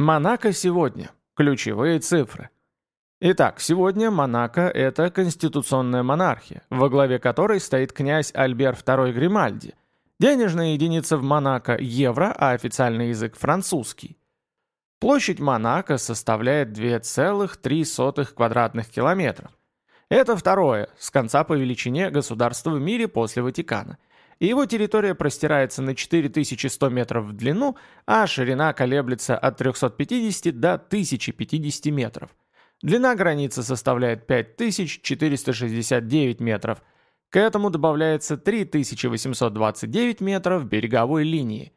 Монако сегодня. Ключевые цифры. Итак, сегодня Монако – это конституционная монархия, во главе которой стоит князь Альбер II Гримальди. Денежная единица в Монако – евро, а официальный язык – французский. Площадь Монако составляет 2,3 квадратных километров. Это второе, с конца по величине, государство в мире после Ватикана. И его территория простирается на 4100 метров в длину, а ширина колеблется от 350 до 1050 метров. Длина границы составляет 5469 метров. К этому добавляется 3829 метров береговой линии.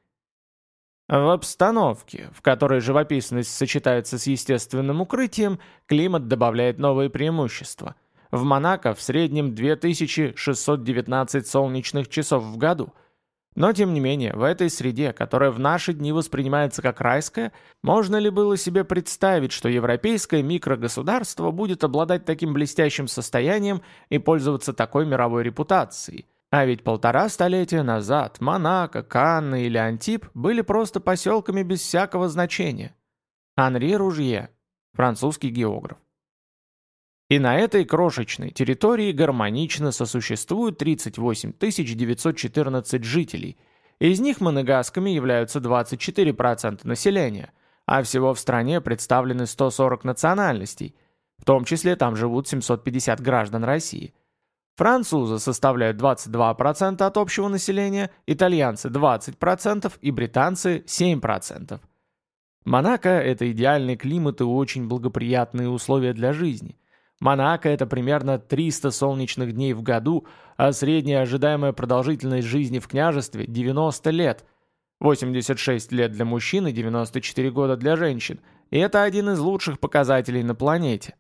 В обстановке, в которой живописность сочетается с естественным укрытием, климат добавляет новые преимущества. В Монако в среднем 2619 солнечных часов в году. Но тем не менее, в этой среде, которая в наши дни воспринимается как райская, можно ли было себе представить, что европейское микрогосударство будет обладать таким блестящим состоянием и пользоваться такой мировой репутацией? А ведь полтора столетия назад Монако, Канны или Антип были просто поселками без всякого значения. Анри Ружье, французский географ. И на этой крошечной территории гармонично сосуществуют 38 914 жителей. Из них монегасками являются 24% населения, а всего в стране представлены 140 национальностей, в том числе там живут 750 граждан России. Французы составляют 22% от общего населения, итальянцы 20% и британцы 7%. Монако – это идеальный климат и очень благоприятные условия для жизни. Монако – это примерно 300 солнечных дней в году, а средняя ожидаемая продолжительность жизни в княжестве – 90 лет. 86 лет для мужчин и 94 года для женщин. И это один из лучших показателей на планете.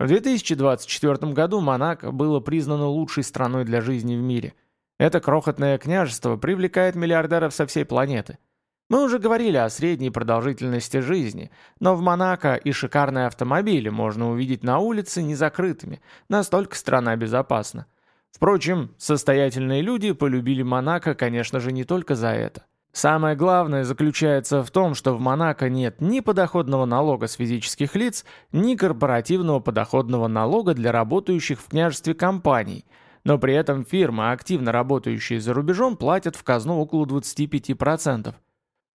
В 2024 году Монако было признано лучшей страной для жизни в мире. Это крохотное княжество привлекает миллиардеров со всей планеты – мы уже говорили о средней продолжительности жизни, но в Монако и шикарные автомобили можно увидеть на улице незакрытыми, настолько страна безопасна. Впрочем, состоятельные люди полюбили Монако, конечно же, не только за это. Самое главное заключается в том, что в Монако нет ни подоходного налога с физических лиц, ни корпоративного подоходного налога для работающих в княжестве компаний, но при этом фирмы, активно работающие за рубежом, платят в казну около 25%.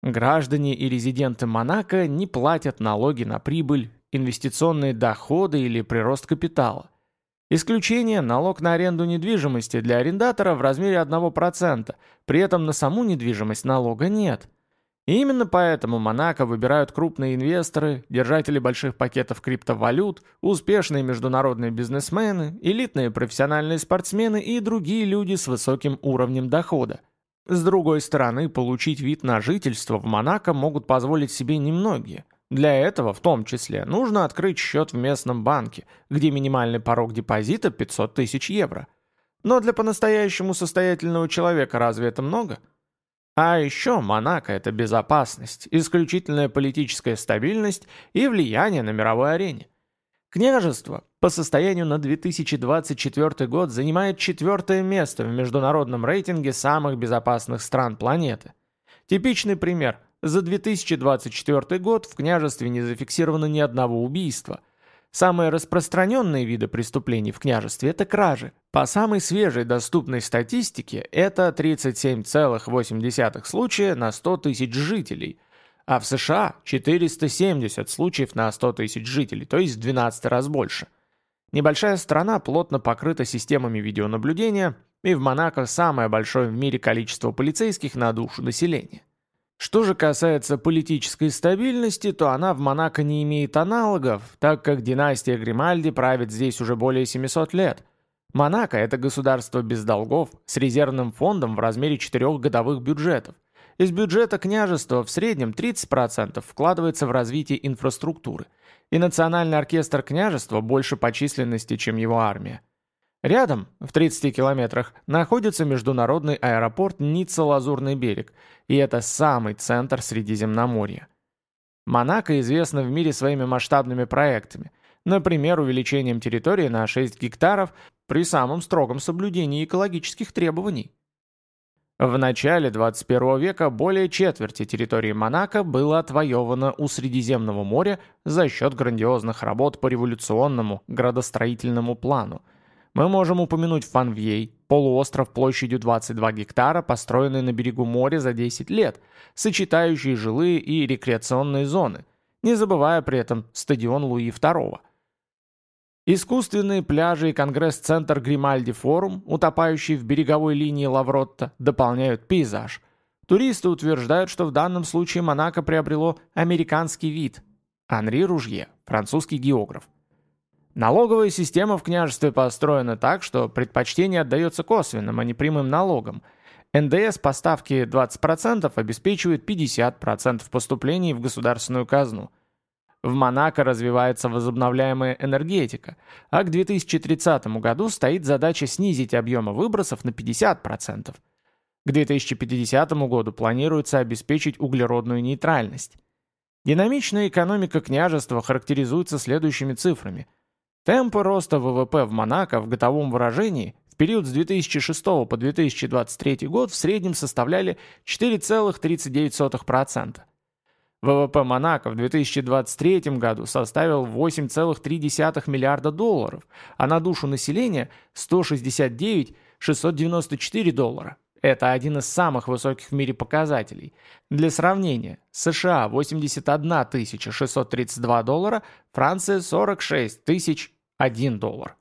Граждане и резиденты Монако не платят налоги на прибыль, инвестиционные доходы или прирост капитала. Исключение – налог на аренду недвижимости для арендатора в размере 1%, при этом на саму недвижимость налога нет. И именно поэтому Монако выбирают крупные инвесторы, держатели больших пакетов криптовалют, успешные международные бизнесмены, элитные профессиональные спортсмены и другие люди с высоким уровнем дохода. С другой стороны, получить вид на жительство в Монако могут позволить себе немногие. Для этого, в том числе, нужно открыть счет в местном банке, где минимальный порог депозита 500 тысяч евро. Но для по-настоящему состоятельного человека разве это много? А еще Монако – это безопасность, исключительная политическая стабильность и влияние на мировой арене. Княжество по состоянию на 2024 год занимает четвертое место в международном рейтинге самых безопасных стран планеты. Типичный пример. За 2024 год в княжестве не зафиксировано ни одного убийства. Самые распространенные виды преступлений в княжестве – это кражи. По самой свежей доступной статистике это 37,8 случая на 100 тысяч жителей – а в США 470 случаев на 100 тысяч жителей, то есть в 12 раз больше. Небольшая страна плотно покрыта системами видеонаблюдения, и в Монако самое большое в мире количество полицейских на душу населения. Что же касается политической стабильности, то она в Монако не имеет аналогов, так как династия Гримальди правит здесь уже более 700 лет. Монако – это государство без долгов, с резервным фондом в размере четырех годовых бюджетов – из бюджета княжества в среднем 30% вкладывается в развитие инфраструктуры, и национальный оркестр княжества больше по численности, чем его армия. Рядом, в 30 километрах, находится международный аэропорт Ницца-Лазурный берег, и это самый центр Средиземноморья. Монако известна в мире своими масштабными проектами, например, увеличением территории на 6 гектаров при самом строгом соблюдении экологических требований. В начале 21 века более четверти территории Монако было отвоевано у Средиземного моря за счет грандиозных работ по революционному градостроительному плану. Мы можем упомянуть Фанвьей, полуостров площадью 22 гектара, построенный на берегу моря за 10 лет, сочетающий жилые и рекреационные зоны, не забывая при этом стадион Луи II. Искусственные пляжи и конгресс-центр Гримальди Форум, утопающий в береговой линии Лавротта, дополняют пейзаж. Туристы утверждают, что в данном случае Монако приобрело американский вид. Анри Ружье, французский географ. Налоговая система в княжестве построена так, что предпочтение отдается косвенным, а не прямым налогам. НДС по ставке 20% обеспечивает 50% поступлений в государственную казну – в Монако развивается возобновляемая энергетика, а к 2030 году стоит задача снизить объемы выбросов на 50%. К 2050 году планируется обеспечить углеродную нейтральность. Динамичная экономика княжества характеризуется следующими цифрами. Темпы роста ВВП в Монако в годовом выражении в период с 2006 по 2023 год в среднем составляли 4,39%. ВВП Монако в 2023 году составил 8,3 миллиарда долларов, а на душу населения 169 694 доллара. Это один из самых высоких в мире показателей. Для сравнения, США 81 632 доллара, Франция 46 001 доллар.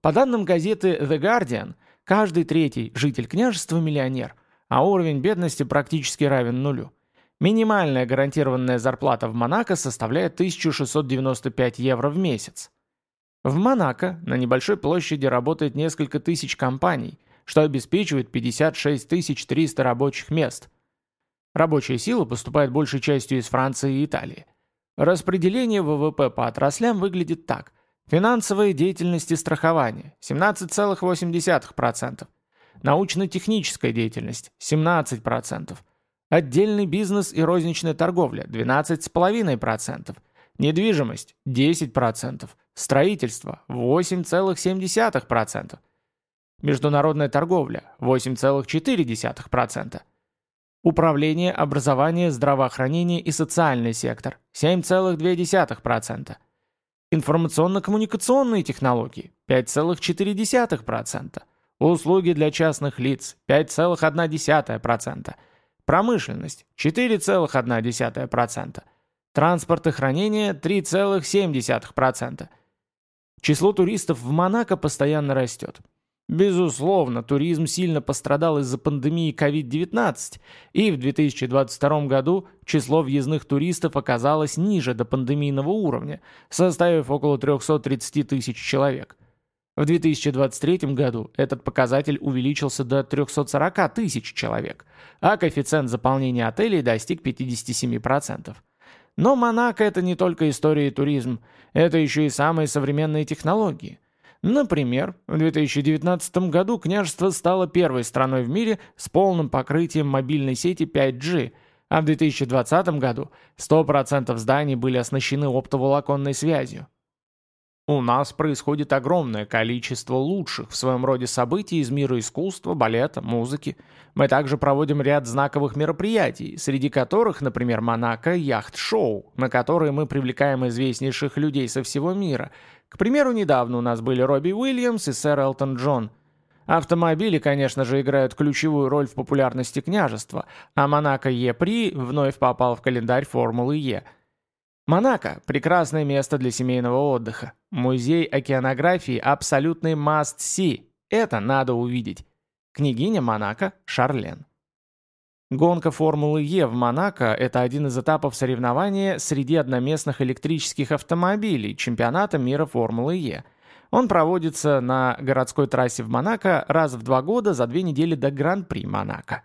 По данным газеты The Guardian, каждый третий житель княжества миллионер, а уровень бедности практически равен нулю. Минимальная гарантированная зарплата в Монако составляет 1695 евро в месяц. В Монако на небольшой площади работает несколько тысяч компаний, что обеспечивает 56 300 рабочих мест. Рабочая сила поступает большей частью из Франции и Италии. Распределение ВВП по отраслям выглядит так. Финансовая деятельность и страхование – 17,8%. Научно-техническая деятельность – 17%. Отдельный бизнес и розничная торговля – 12,5%. Недвижимость – 10%. Строительство – 8,7%. Международная торговля – 8,4%. Управление, образование, здравоохранение и социальный сектор – 7,2%. Информационно-коммуникационные технологии – 5,4%. Услуги для частных лиц – 5,1%. Промышленность – 4,1%. Транспорт и хранение – 3,7%. Число туристов в Монако постоянно растет. Безусловно, туризм сильно пострадал из-за пандемии COVID-19, и в 2022 году число въездных туристов оказалось ниже до пандемийного уровня, составив около 330 тысяч человек. В 2023 году этот показатель увеличился до 340 тысяч человек, а коэффициент заполнения отелей достиг 57%. Но Монако – это не только история и туризм, это еще и самые современные технологии. Например, в 2019 году княжество стало первой страной в мире с полным покрытием мобильной сети 5G, а в 2020 году 100% зданий были оснащены оптоволоконной связью. У нас происходит огромное количество лучших в своем роде событий из мира искусства, балета, музыки. Мы также проводим ряд знаковых мероприятий, среди которых, например, Монако яхт-шоу, на которые мы привлекаем известнейших людей со всего мира. К примеру, недавно у нас были Робби Уильямс и сэр Элтон Джон. Автомобили, конечно же, играют ключевую роль в популярности княжества, а Монако Е-При вновь попал в календарь Формулы Е – Монако – прекрасное место для семейного отдыха. Музей океанографии – абсолютный must-see. Это надо увидеть. Княгиня Монако Шарлен. Гонка Формулы Е в Монако – это один из этапов соревнования среди одноместных электрических автомобилей чемпионата мира Формулы Е. Он проводится на городской трассе в Монако раз в два года за две недели до Гран-при Монако.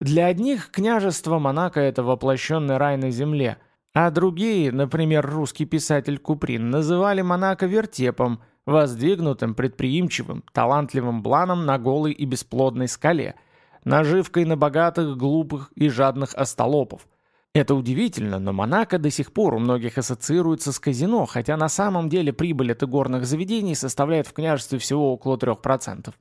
Для одних княжество Монако – это воплощенный рай на земле – а другие, например, русский писатель Куприн, называли Монако вертепом, воздвигнутым, предприимчивым, талантливым планом на голой и бесплодной скале, наживкой на богатых, глупых и жадных остолопов. Это удивительно, но Монако до сих пор у многих ассоциируется с казино, хотя на самом деле прибыль от игорных заведений составляет в княжестве всего около 3%.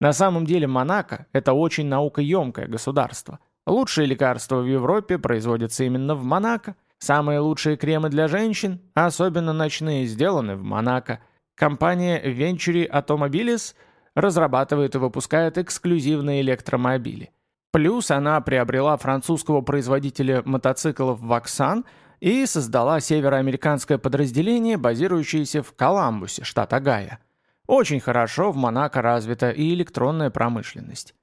На самом деле Монако – это очень наукоемкое государство. Лучшие лекарства в Европе производятся именно в Монако. Самые лучшие кремы для женщин, особенно ночные, сделаны в Монако. Компания Venturi Automobiles разрабатывает и выпускает эксклюзивные электромобили. Плюс она приобрела французского производителя мотоциклов Ваксан и создала североамериканское подразделение, базирующееся в Коламбусе, штат Огайо. Очень хорошо в Монако развита и электронная промышленность.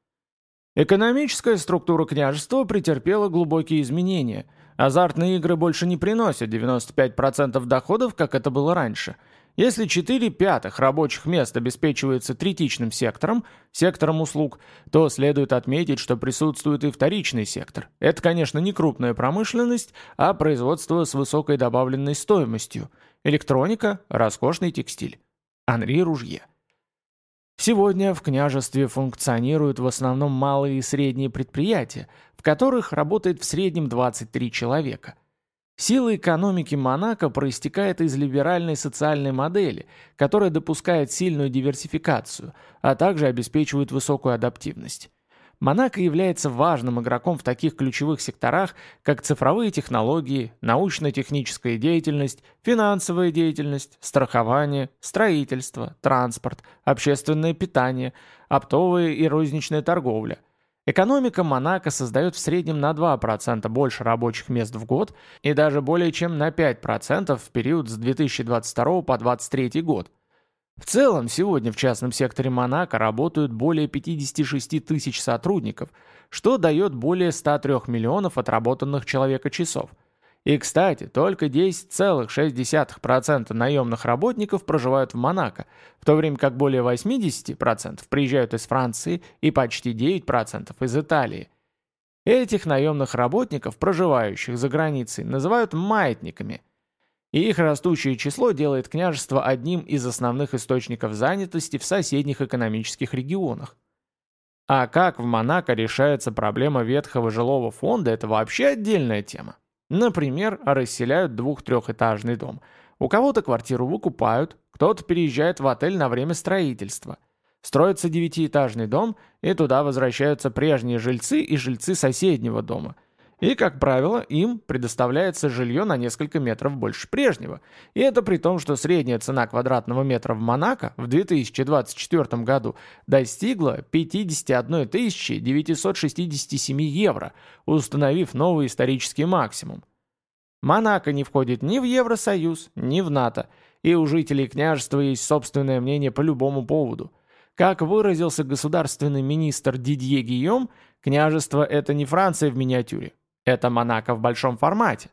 Экономическая структура княжества претерпела глубокие изменения. Азартные игры больше не приносят 95% доходов, как это было раньше. Если 4 пятых рабочих мест обеспечивается третичным сектором, сектором услуг, то следует отметить, что присутствует и вторичный сектор. Это, конечно, не крупная промышленность, а производство с высокой добавленной стоимостью. Электроника, роскошный текстиль. Анри Ружье. Сегодня в княжестве функционируют в основном малые и средние предприятия, в которых работает в среднем 23 человека. Сила экономики Монако проистекает из либеральной социальной модели, которая допускает сильную диверсификацию, а также обеспечивает высокую адаптивность. Монако является важным игроком в таких ключевых секторах, как цифровые технологии, научно-техническая деятельность, финансовая деятельность, страхование, строительство, транспорт, общественное питание, оптовая и розничная торговля. Экономика Монако создает в среднем на 2% больше рабочих мест в год и даже более чем на 5% в период с 2022 по 2023 год. В целом, сегодня в частном секторе Монако работают более 56 тысяч сотрудников, что дает более 103 миллионов отработанных человека-часов. И, кстати, только 10,6% наемных работников проживают в Монако, в то время как более 80% приезжают из Франции и почти 9% из Италии. Этих наемных работников, проживающих за границей, называют маятниками – и их растущее число делает княжество одним из основных источников занятости в соседних экономических регионах. А как в Монако решается проблема ветхого жилого фонда, это вообще отдельная тема. Например, расселяют двух-трехэтажный дом. У кого-то квартиру выкупают, кто-то переезжает в отель на время строительства. Строится девятиэтажный дом, и туда возвращаются прежние жильцы и жильцы соседнего дома – и, как правило, им предоставляется жилье на несколько метров больше прежнего. И это при том, что средняя цена квадратного метра в Монако в 2024 году достигла 51 967 евро, установив новый исторический максимум. Монако не входит ни в Евросоюз, ни в НАТО, и у жителей княжества есть собственное мнение по любому поводу. Как выразился государственный министр Дидье Гийом, княжество – это не Франция в миниатюре, это Монако в большом формате.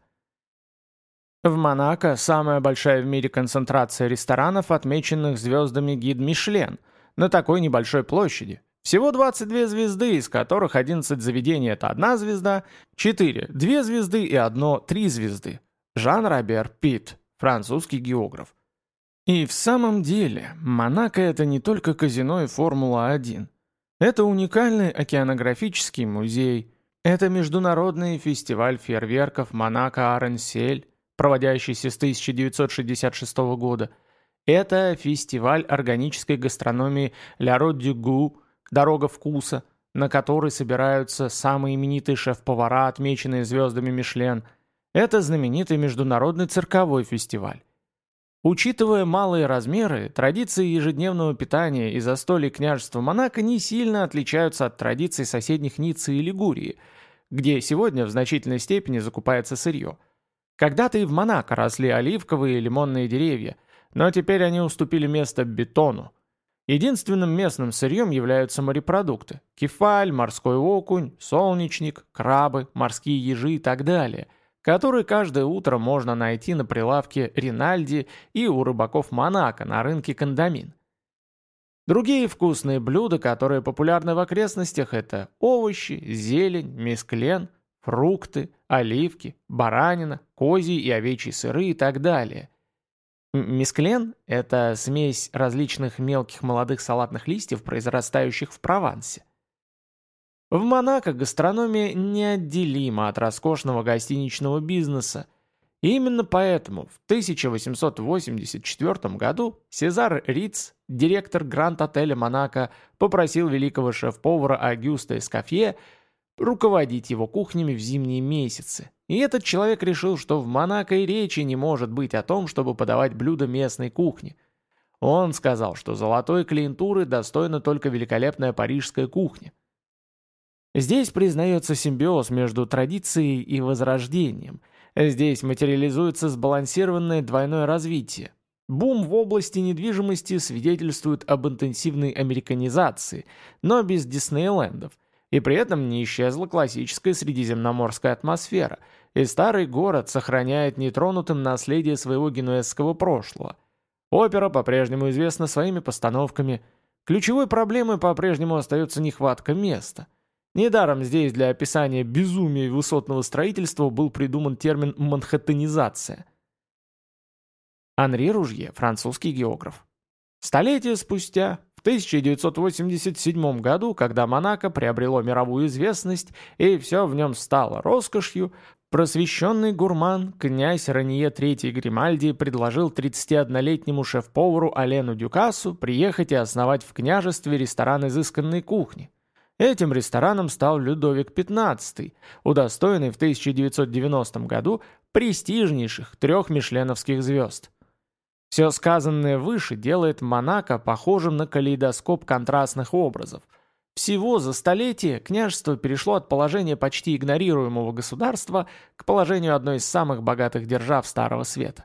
В Монако самая большая в мире концентрация ресторанов, отмеченных звездами гид Мишлен, на такой небольшой площади. Всего 22 звезды, из которых 11 заведений – это одна звезда, 4 – две звезды и одно – три звезды. Жан Робер Пит, французский географ. И в самом деле, Монако – это не только казино и Формула-1. Это уникальный океанографический музей – это международный фестиваль фейерверков Монако-Аренсель, проводящийся с 1966 года. Это фестиваль органической гастрономии «Ля Род Дюгу» «Дорога вкуса», на который собираются самые именитые шеф-повара, отмеченные звездами Мишлен. Это знаменитый международный цирковой фестиваль. Учитывая малые размеры, традиции ежедневного питания и застолья княжества Монако не сильно отличаются от традиций соседних Ниццы и Лигурии – где сегодня в значительной степени закупается сырье. Когда-то и в Монако росли оливковые и лимонные деревья, но теперь они уступили место бетону. Единственным местным сырьем являются морепродукты – кефаль, морской окунь, солнечник, крабы, морские ежи и так далее, которые каждое утро можно найти на прилавке Ринальди и у рыбаков Монако на рынке Кондамин. Другие вкусные блюда, которые популярны в окрестностях, это овощи, зелень, мисклен, фрукты, оливки, баранина, козьи и овечьи сыры и так далее. Мисклен – это смесь различных мелких молодых салатных листьев, произрастающих в Провансе. В Монако гастрономия неотделима от роскошного гостиничного бизнеса, И именно поэтому в 1884 году Сезар Риц, директор Гранд-отеля «Монако», попросил великого шеф-повара Агюста Эскофье руководить его кухнями в зимние месяцы. И этот человек решил, что в Монако и речи не может быть о том, чтобы подавать блюда местной кухни. Он сказал, что золотой клиентуры достойна только великолепная парижская кухня. Здесь признается симбиоз между традицией и возрождением – Здесь материализуется сбалансированное двойное развитие. Бум в области недвижимости свидетельствует об интенсивной американизации, но без Диснейлендов. И при этом не исчезла классическая средиземноморская атмосфера, и старый город сохраняет нетронутым наследие своего генуэзского прошлого. Опера по-прежнему известна своими постановками. Ключевой проблемой по-прежнему остается нехватка места. Недаром здесь для описания безумия высотного строительства был придуман термин «манхэттенизация». Анри Ружье, французский географ. Столетия спустя, в 1987 году, когда Монако приобрело мировую известность и все в нем стало роскошью, просвещенный гурман, князь Ранье III Гримальди предложил 31-летнему шеф-повару Алену Дюкасу приехать и основать в княжестве ресторан изысканной кухни. Этим рестораном стал Людовик XV, удостоенный в 1990 году престижнейших трех мишленовских звезд. Все сказанное выше делает Монако похожим на калейдоскоп контрастных образов. Всего за столетие княжество перешло от положения почти игнорируемого государства к положению одной из самых богатых держав Старого Света.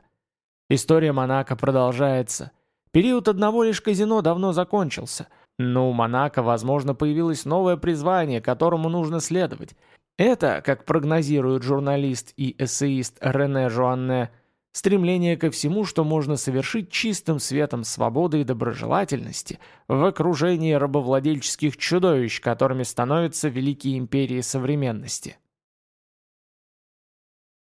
История Монако продолжается. Период одного лишь казино давно закончился – но у Монако, возможно, появилось новое призвание, которому нужно следовать. Это, как прогнозирует журналист и эссеист Рене Жуанне, стремление ко всему, что можно совершить чистым светом свободы и доброжелательности в окружении рабовладельческих чудовищ, которыми становятся великие империи современности.